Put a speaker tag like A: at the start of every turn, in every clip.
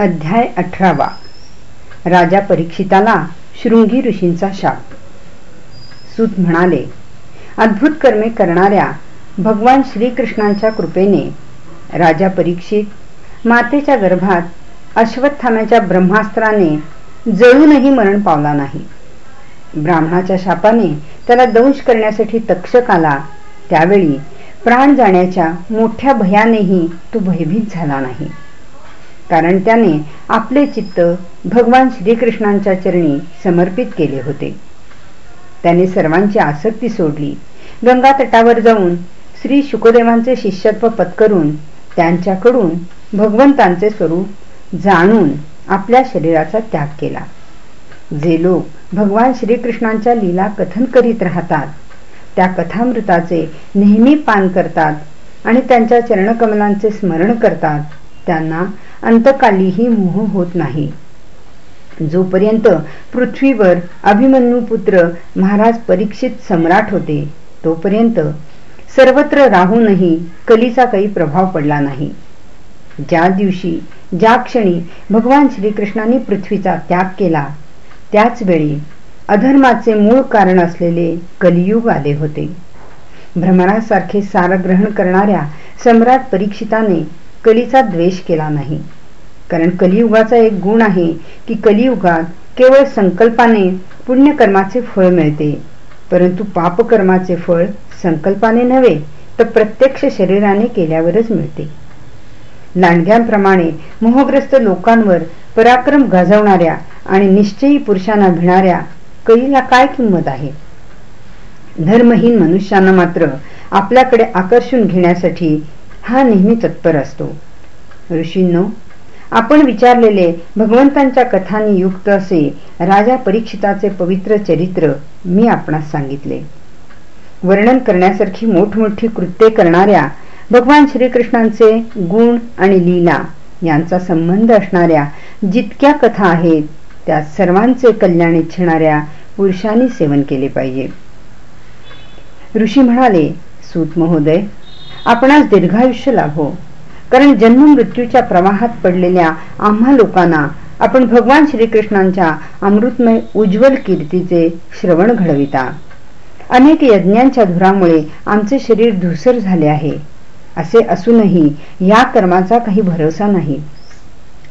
A: अध्याय अठरावा. राजा परीक्षिताला शृंगी ऋषींचा शाप. सूत म्हणाले अद्भुत कर्मे करणाऱ्या भगवान श्रीकृष्णांच्या कृपेने राजा परीक्षित मातेच्या गर्भात अश्वत्थाम्याच्या ब्रह्मास्त्राने जळूनही मरण पावला नाही. ब्राह्मणाच्या शापाने त्याला दंश करण्यासाठी तक्षक आला. त्यावेळी प्राण जाण्याच्या मोठ्या भयानेही तो भयभीत झाला नाही. कारण त्याने आपले चित्त भगवान श्रीकृष्णांच्या चरणी समर्पित केले होते. त्याने सर्वांची आसक्ती सोडली. गंगा तटावर जाऊन श्री शुकदेवांचे शिष्यत्व पत्करून त्यांच्याकडून भगवंतांचे स्वरूप जाणून आपल्या शरीराचा त्याग केला. जे लोक भगवान श्रीकृष्णांच्या लीला कथन करीत राहतात त्या कथामृताचे नेहमी पान करतात आणि त्यांच्या चरणकमलांचे स्मरण करतात त्यांना अंतकालीही मोह होत नाही. जोपर्यंत पृथ्वीवर अभिमन्यू पुत्र महाराज परीक्षित सम्राट होते तोपर्यंत सर्वत्र राहूनही कलीचा काही प्रभाव पडला नाही. ज्या दिवशी ज्या क्षणी भगवान श्रीकृष्णाने पृथ्वीचा त्याग केला त्याच वेळी अधर्माचे मूळ कारण असलेले कलियुग आले होते. भ्रमणासारखे सार ग्रहण करणाऱ्या सम्राट परीक्षिताने कलीचा द्वेष केला नाही. कारण कलियुगाचा एक गुण आहे की कलियुगात केवळ संकल्पाने पुण्यकर्माचे फळ मिळते परंतु पापकर्माचे फळ संकल्पाने नव्हे तर प्रत्यक्ष शरीराने केल्यावरच मिळते. लांडग्यांप्रमाणे मोहग्रस्त लोकांवर पराक्रम गाजवणाऱ्या आणि निश्चयी पुरुषांना भिणाऱ्या कलीला काय किंमत आहे? धर्महीन मनुष्यानं मात्र आपल्याकडे आकर्षून घेण्यासाठी हा नेहमी तत्पर असतो. ऋषींनो आपण विचारलेले भगवंतांच्या कथांनी युक्त असे राजा परीक्षिताचे पवित्र चरित्र मी आपणास सांगितले. वर्णन करण्यासारखी मोठमोठी कृत्ये करणाऱ्या भगवान श्रीकृष्णांचे गुण आणि लीला यांचा संबंध असणाऱ्या जितक्या कथा आहेत त्या सर्वांचे कल्याण इच्छणाऱ्या पुरुषांनी सेवन केले पाहिजे. ऋषी म्हणाले सूत महोदय आपणास दीर्घायुष्य लाभो. कारण जन्म मृत्यूच्या प्रवाहात पडलेल्या आम्हा लोकांना आपण भगवान श्रीकृष्णांच्या अमृतमय उज्ज्वल कीर्तीचे श्रवण घडविता. अनेक यज्ञांच्या धुरामुळे आमचे शरीर धुसर झाले आहे. असे असूनही या कर्माचा काही भरोसा नाही.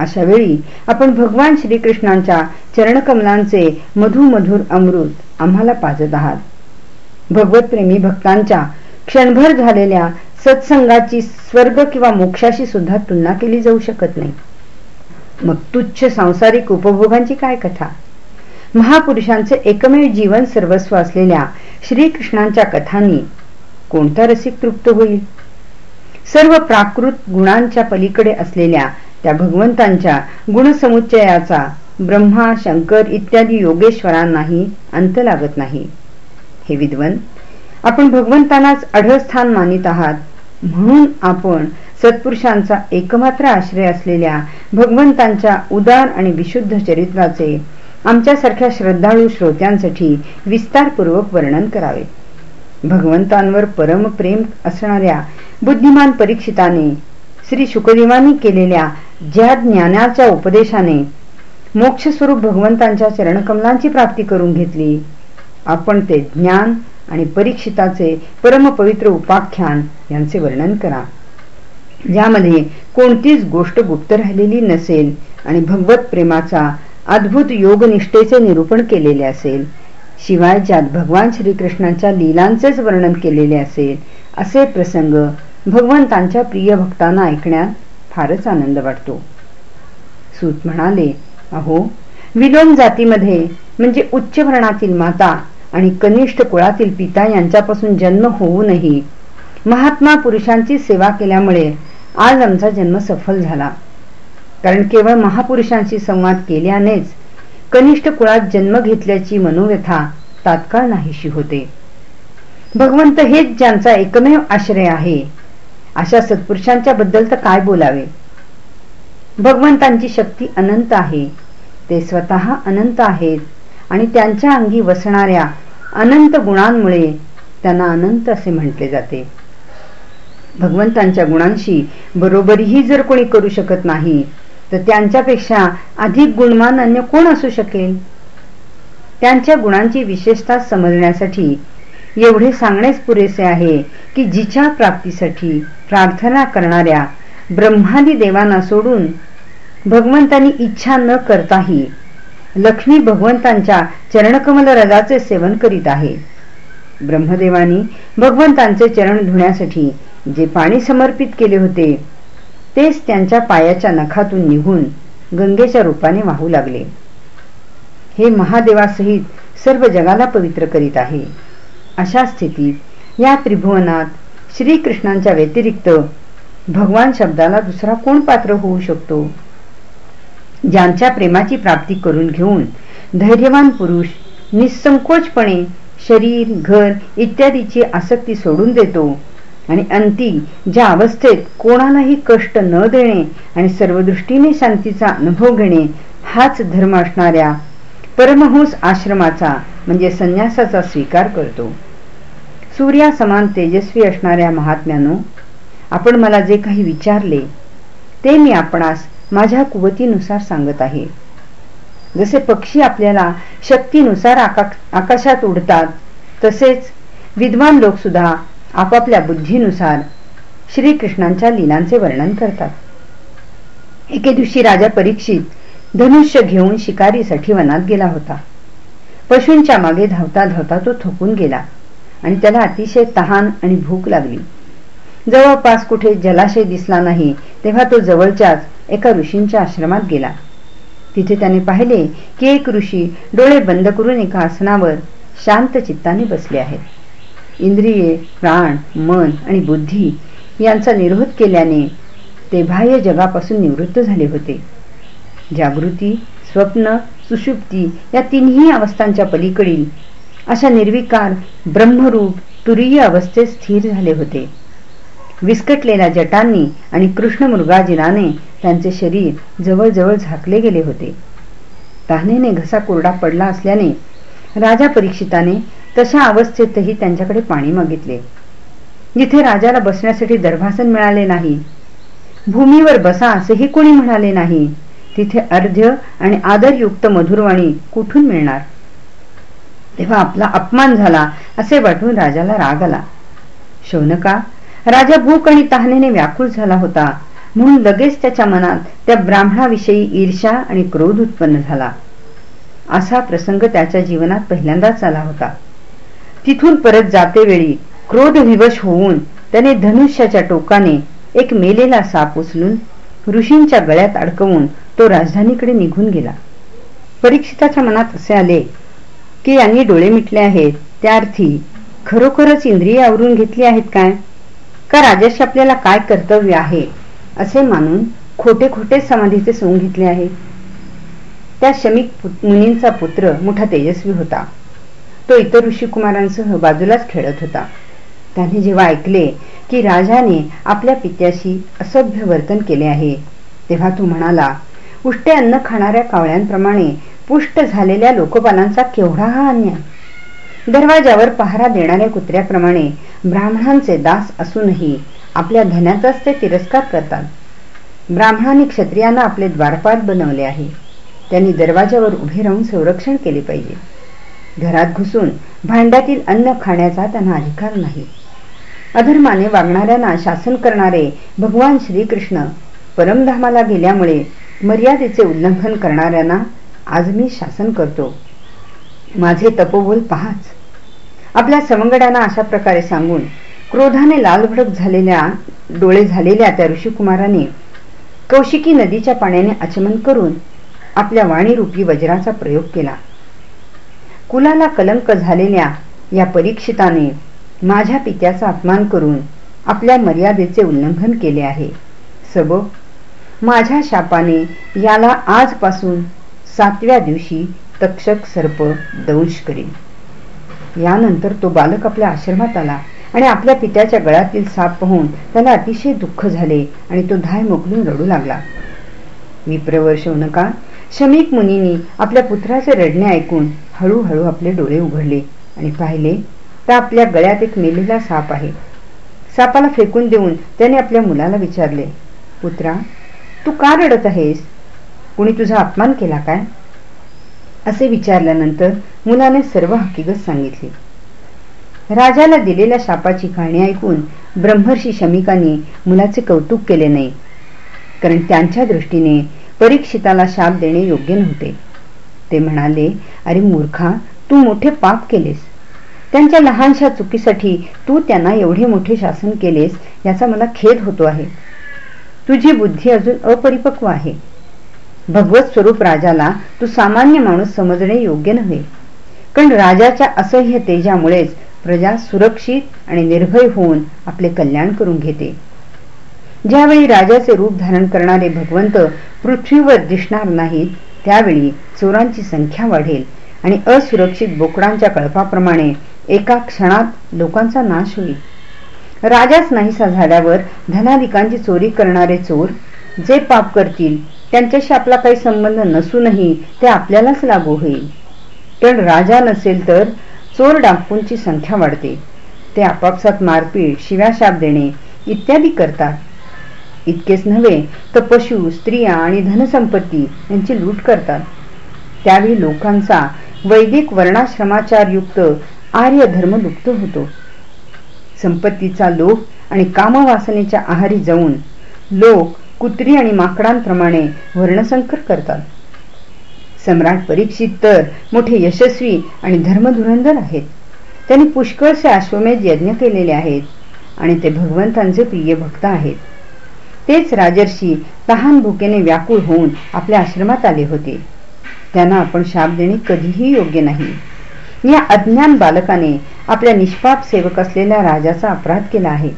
A: अशा वेळी आपण भगवान श्रीकृष्णांच्या चरणकमलांचे मधुमधुर अमृत आम्हाला पाजत आहात. भगवतप्रेमी भक्तांच्या क्षणभर झालेल्या सत्संगाची स्वर्ग किंवा मोक्षाशी सुद्धा तुलना केली जाऊ शकत नाही. मग तुच्छ सांसारिक उपभोगांची काय कथा? महापुरुषांचे एकमेव जीवन सर्वस्व असलेल्या श्रीकृष्णांच्या कथांनी कोणता रसिक तृप्त होईल? सर्व प्राकृत गुणांच्या पलीकडे असलेल्या त्या भगवंतांच्या गुणसमुच्चयाचा ब्रह्मा शंकर इत्यादी योगेश्वरांनाही अंत लागत नाही. हे विद्वन आपण भगवंतांनाच अढळस्थान मानित आहात. म्हणून आपण सत्पुरुषांचा एकमात्र आश्रय असलेल्या भगवंतांच्या उदार आणि विशुद्ध चरित्राचे आमच्यासारख्या श्रद्धाळू श्रोत्यांसाठी विस्तारपूर्वक वर्णन करावे. भगवंतांवर परम प्रेम असणाऱ्या बुद्धिमान परीक्षिताने श्री शुकदेवानी केलेल्या ज्या ज्ञानाच्या उपदेशाने मोक्षस्वरूप भगवंतांच्या चरणकमलांची प्राप्ती करून घेतली आपण ते ज्ञान आणि परीक्षिताचे परमपवित्र उपाख्यान यांचे वर्णन करा. ज्यामध्ये कोणतीच गोष्ट गुप्त राहिलेली नसेल आणि भगवत प्रेमाचा अद्भुत योगनिष्ठेचे निरूपण केलेले असेल शिवाय ज्यात भगवान श्रीकृष्णांच्या लीलांचेच वर्णन केलेले असेल असे प्रसंग भगवंतांच्या प्रिय भक्तांना ऐकण्यात फारच आनंद वाटतो. सूत म्हणाले अहो विलोम जातीमध्ये म्हणजे उच्च वर्णातील माता आणि कनिष्ठ कुळातील पिता यांच्यापासून जन्म होऊनही महात्मा पुरुषांची सेवा केल्यामुळे आज आमचा जन्म सफल झाला. कारण केवळ महापुरुषांशी संवाद केल्यानेच कनिष्ठ कुळात जन्म घेतल्याची मनोव्यथा तात्काळ नाहीशी होते. भगवंत हेच ज्यांचा एकमेव आश्रय आहे अशा सत्पुरुषांच्या बद्दल तर काय बोलावे? भगवंतांची शक्ती अनंत आहे ते स्वतः अनंत आहेत. आणि त्यांच्या अंगी वसणाऱ्या अनंत गुणांमुळे त्यांना अनंत असे म्हटले जाते. भगवंतांच्या गुणांशी बरोबरीही जर कोणी करू शकत नाही तर त्यांच्यापेक्षा अधिक गुणवान अन्य कोण असू शकेल? त्यांच्या गुणांची विशेषता समजण्यासाठी एवढे सांगणेच पुरेसे आहे की जिच्या प्राप्तीसाठी प्रार्थना करणाऱ्या ब्रह्मादी देवांना सोडून भगवंतांनी इच्छा न करताही लक्ष्मी भगवंतांच्या चरणकमल रजाचे सेवन करीत आहे. ब्रह्मदेवानी भगवंतांचे चरण धुण्यासाठी जे पाणी समर्पित केले होते तेच त्यांच्या पायाच्या नखातून निघून गंगेच्या रूपाने वाहू लागले. हे महादेवासहित सर्व जगाला पवित्र करीत आहे. अशा स्थितीत या त्रिभुवनात श्रीकृष्णांच्या व्यतिरिक्त भगवान शब्दाला दुसरा कोण पात्र होऊ शकतो? ज्यांच्या प्रेमाची प्राप्ती करून घेऊन धैर्यवान पुरुष निसंकोचपणे शरीर घर इत्यादीची आसक्ती सोडून देतो. आणि अंती ज्या अवस्थेत कोणालाही कष्ट न देणे आणि सर्व दृष्टीने शांतीचा अनुभव घेणे हाच धर्म असणाऱ्या परमहंस आश्रमाचा म्हणजे संन्यासाचा स्वीकार करतो. सूर्यासमान तेजस्वी असणाऱ्या महात्म्यानो आपण मला जे काही विचारले ते मी आपणास माझ्या कुवतीनुसार सांगत आहे. जसे पक्षी आपल्याला शक्तीनुसार आकाशात उडतात तसेच विद्वान लोक सुद्धा आपापल्या बुद्धीनुसार श्रीकृष्णांच्या लीलांचे वर्णन करतात. एके दिवशी राजा परीक्षित धनुष्य घेऊन शिकारीसाठी वनात गेला होता. पशूंच्या मागे धावता धावता तो थकून गेला आणि त्याला अतिशय तहान आणि भूक लागली. जवळपास कुठे जलाशय दिसला नाही तेव्हा तो जवळच्याच एका ऋषींच्या आश्रमात गेला. तिथे त्याने पाहिले की एक ऋषी डोळे बंद करून एका आसनावर शांत चित्ताने बसले आहेत. इंद्रिये प्राण मन आणि बुद्धी यांचा निरोध केल्याने ते बाह्य जगापासून निवृत्त झाले होते. जागृती स्वप्न सुषुप्ती या तिन्ही अवस्थांच्या पलीकडील अशा निर्विकार ब्रह्मरूप तुरीय अवस्थेत स्थिर झाले होते. विस्कटलेल्या जटांनी आणि कृष्ण मृगाजिनाने त्यांचे शरीर जवळजवळ झाकले गेले होते. तहानेने घसा कोरडा पडला असल्याने राजा परीक्षिताने तशा अवस्थेतही त्यांच्याकडे पाणी मागितले. जिथे राजाला बसण्यासाठी दरभासन मिळाले नाही भूमीवर बसा असेही कोणी म्हणाले नाही तिथे अर्ध्य आणि आदरयुक्त मधुरवाणी कुठून मिळणार? तेव्हा आपला अपमान झाला असे वाटून राजाला राग आला. शौनका राजा भूक आणि तहानेने व्याकुळ झाला होता. म्हणून लगेच त्याच्या मनात त्या ब्राह्मणाविषयी ईर्षा आणि क्रोध उत्पन्न झाला. असा प्रसंग त्याच्या जीवनात पहिल्यांदाच आला होता. तिथून परत जाते वेळी क्रोध विवश होऊन त्याने धनुष्याच्या टोकाने एक मेलेला साप उचलून ऋषींच्या गळ्यात अडकवून तो राजधानीकडे निघून गेला. परीक्षिताच्या मनात असे आले की यांनी डोळे मिटले आहेत. त्या अर्थी खरोखरच इंद्रिय आवरून घेतली आहेत काय? का राजाशी आपल्याला काय कर्तव्य आहे? असे मानून खोटे खोटे समाधीचे सोंग घेतले आहे. त्या शमिक मुनींचा पुत्र मोठा तेजस्वी होता. तो इतर ऋषिकुमारांसह बाजूलाच खेळत होता. त्याने जेव्हा ऐकले की राजाने आपल्या पित्याशी असभ्य वर्तन केले आहे तेव्हा तो म्हणाला उष्टे अन्न खाणाऱ्या कावळ्यांप्रमाणे पुष्ट झालेल्या लोकपालांचा केवढा हा अन्याय? दरवाजावर पहारा देणाऱ्या कुत्र्याप्रमाणे ब्राह्मणांचे दास असूनही आपल्या धन्याचाच ते तिरस्कार करतात. ब्राह्मणांनी क्षत्रियांना आपले द्वारपाल बनवले आहे. त्यांनी दरवाजावर उभे राहून संरक्षण केले पाहिजे. घरात घुसून भांड्यातील अन्न खाण्याचा त्यांना अधिकार नाही. अधर्माने वागणाऱ्यांना शासन करणारे भगवान श्रीकृष्ण परमधामाला गेल्यामुळे मर्यादेचे उल्लंघन करणाऱ्यांना आज मी शासन करतो. माझे तपोबोल पहाच. आपल्या सवंगड्यांना अशा प्रकारे सांगून क्रोधाने लालभडक झालेल्या डोळे झालेल्या त्या ऋषिकुमाराने कौशिकी नदीच्या पाण्याने आचमन करून आपल्या वाणीरूपी वज्राचा प्रयोग केला. कुलाला कलंक झालेल्या या परीक्षिताने माझ्या पित्याचा अपमान करून आपल्या मर्यादेचे उल्लंघन केले आहे. सब माझ्या शापाने याला आजपासून सातव्या दिवशी तक्षक सर्प दंश करेल यानंतर तो बालक आपल्या आश्रमात आला. आणि आपल्या पित्याच्या गळ्यातील साप पाहून त्याला अतिशय दुःख झाले आणि तो धाय मोकलून रडू लागला. विप्रवर शौनका शमिक मुनींनी आपल्या पुत्राचे रडणे ऐकून हळूहळू आपले डोळे उघडले आणि पाहिले तर आपल्या गळ्यात एक मेलेला साप आहे. सापाला फेकून देऊन त्याने आपल्या मुलाला विचारले पुत्रा तू का रडत आहेस? कुणी तुझा अपमान केला काय? असे विचारल्यानंतर मुलाने सर्व हकीकत सांगितली. राजाला दिलेल्या शापाची कहाणी ऐकून ब्रह्मर्षी शमिकांनी मुलाचे कौतुक केले नाही. कारण त्यांच्या दृष्टीने परीक्षिताला शाप देणे योग्य नव्हते. ते म्हणाले अरे मूर्खा तू मोठे पाप केलेस. त्यांच्या लहानशा चुकीसाठी तू त्यांना एवढे मोठे शासन केलेस याचा मला खेद होतो आहे. तुझी बुद्धी अजून अपरिपक्व आहे. भगवत स्वरूप राजाला तू सामान्य माणूस समजणे योग्य नव्हे. कारण राजाच्या असह्य तेजामुळेच प्रजा सुरक्षित आणि निर्भय होऊन आपले कल्याण करून घेते. ज्यावेळी राजाचे रूप धारण करणारे भगवंत पृथ्वीवर दिसणार नाहीत त्यावेळी चोरांची संख्या वाढेल आणि असुरक्षित बोकडांच्या कळपाप्रमाणे एका क्षणात लोकांचा नाश होईल. राजाच नाहीसा झाल्यावर धनाधिकांची चोरी करणारे चोर जे पाप करतील त्यांच्याशी आपला काही संबंध नसूनही ते आपल्यालाच लागू होईल. पण राजा नसेल तर चोर डाकूंची संख्या वाढते. ते आपापसात मारपीट शिव्याशाप देणे इत्यादी करतात. इतकेच नव्हे तर पशु स्त्रिया आणि धनसंपत्ती यांची लूट करतात. त्यावेळी लोकांचा वैदिक वर्णाश्रमाचार युक्त आर्य धर्म लुप्त होतो. संपत्तीचा लोभ आणि कामवासनेच्या आहारी जाऊन लोक कुत्री आणि माकडांप्रमाणे वर्णसंकर करतात. सम्राट परीक्षित तर मोठे यशस्वी आणि धर्मधुरंधर आहेत. त्यांनी पुष्कळसे अश्वमेध यज्ञ केलेले आहेत आणि ते भगवंतांचे प्रिय भक्त आहेत. तेच राजर्षी तहान भुकेने व्याकुळ होऊन आपल्या आश्रमात आले होते. त्यांना आपण शाप देणे कधीही योग्य नाही. या अज्ञान बालकाने आपल्या निष्पाप सेवक असलेल्या राजाचा अपराध केला आहे.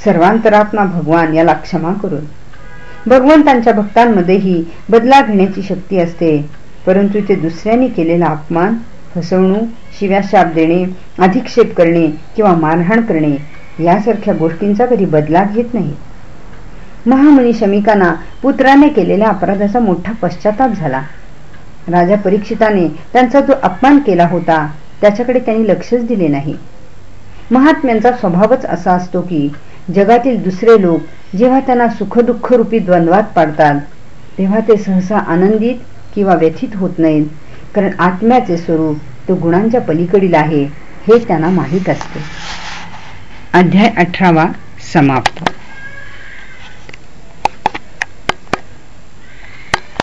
A: सर्वांतरात्मा भगवान याला क्षमा करून भगवंतांच्या भक्तांमध्येही बदला घेण्याची शक्ती असते. परंतु ते दुसऱ्यांनी केलेला अपमान फसवणूक शिव्या शाप देणे अधिक्षेप करणे किंवा मारहाण करणे यासारख्या गोष्टींचा कधी बदला घेत नाही. महामुनी शमिकांना पुत्राने केलेल्या अपराधाचा मोठा पश्चाताप झाला. राजा परीक्षिताने त्यांचा जो अपमान केला होता त्याच्याकडे त्यांनी लक्षच दिले नाही. महात्म्यांचा स्वभावच असा असतो की जगातील दुसरे लोक जेव्हा त्यांना सुखदुःख रूपी द्वंद्वात पाडतात तेव्हा ते सहसा आनंदित किंवा व्यथित होत नाहीत कारण आत्म्याचे स्वरूप तो गुणांच्या पलीकडील आहे हे त्यांना माहीत असते. अध्याय अठरावा समाप्त.